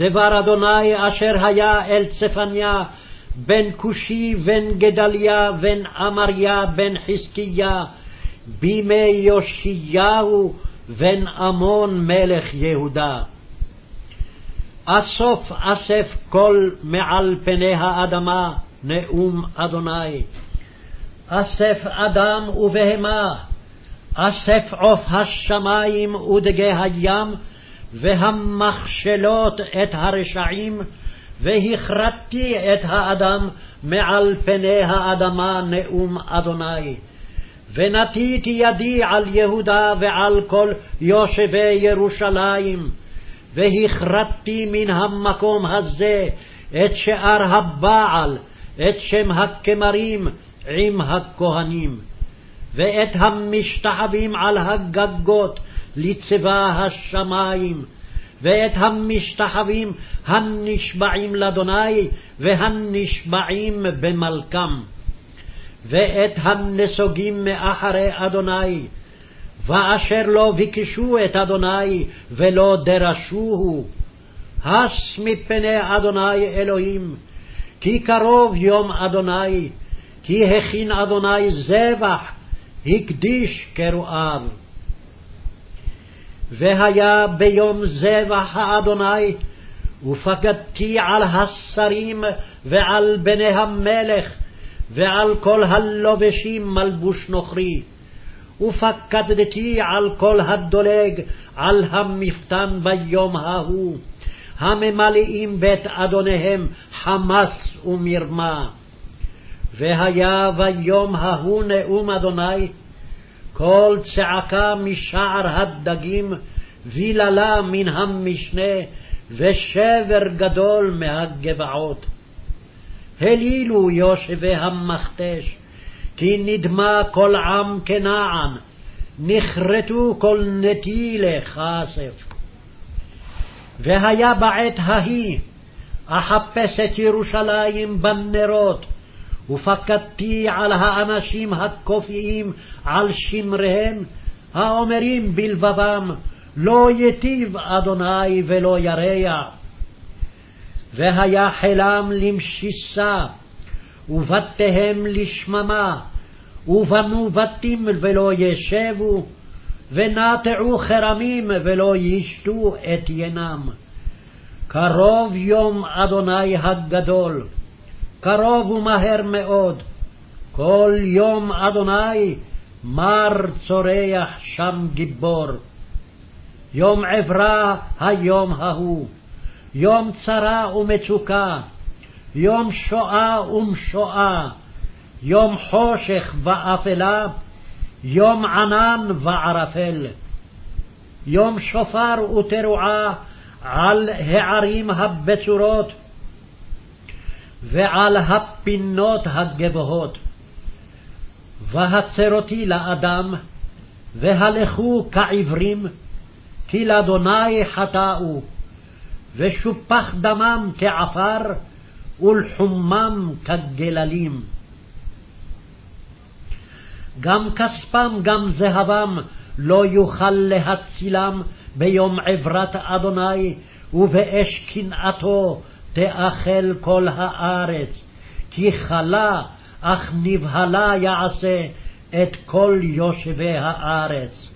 דבר אדוני אשר היה אל צפניה בן כושי בן גדליה בן אמריה בן חזקיה בימי יאשיהו בן עמון מלך יהודה. אסוף אסף קול מעל פני האדמה, נאום אדוני. אסף אדם ובהמה, אסף עוף השמים ודגי הים, והמכשלות את הרשעים, והכרתתי את האדם מעל פני האדמה, נאום אדוני. ונטיתי ידי על יהודה ועל כל יושבי ירושלים, והכרתתי מן המקום הזה את שאר הבעל, את שם הכמרים עם הכהנים, ואת המשתחווים על הגגות לצבא השמים, ואת המשתחווים הנשבעים לאדוני והנשבעים במלכם. ואת הנסוגים מאחרי אדוני, ואשר לא ביקשו את אדוני ולא דרשוהו. הס מפני אדוני אלוהים, כי קרוב יום אדוני, כי הכין אדוני זבח, הקדיש קרואיו. והיה ביום זבח האדוני, ופקדתי על השרים ועל בני המלך, ועל כל הלובשים מלבוש נוכרי, ופקדתי על כל הדולג על המפתן ביום ההוא, הממלאים בית אדוניהם חמס ומרמה. והיה ביום ההוא נאום אדוני, קול צעקה משער הדגים, ויללה מן המשנה, ושבר גדול מהגבעות. הלילו יושבי המכתש, כי נדמה כל עם כנען, נכרתו כל נטילי כסף. והיה בעת ההיא, אחפש את ירושלים בנרות, ופקדתי על האנשים הכופיים על שמריהם, האומרים בלבבם, לא יטיב אדוני ולא ירע. והיה חילם למשיסה, ובתיהם לשממה, ובנו בתים ולא ישבו, ונטעו חרמים ולא ישתו את ינם. קרוב יום אדוני הגדול, קרוב ומהר מאוד, כל יום אדוני מר צורח שם גיבור. יום עברה היום ההוא. יום צרה ומצוקה, יום שואה ומשואה, יום חושך ואפלה, יום ענן וערפל. יום שופר ותרועה על הערים הבצורות ועל הפינות הגבוהות. והצרותי לאדם, והלכו כעברים, כי לאדוני חטאו. ושופח דמם כעפר, ולחומם כגללים. גם כספם גם זהבם לא יוכל להצילם ביום עברת אדוני, ובאש קנאתו תאכל כל הארץ, כי כלה אך נבהלה יעשה את כל יושבי הארץ.